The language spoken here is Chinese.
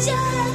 家。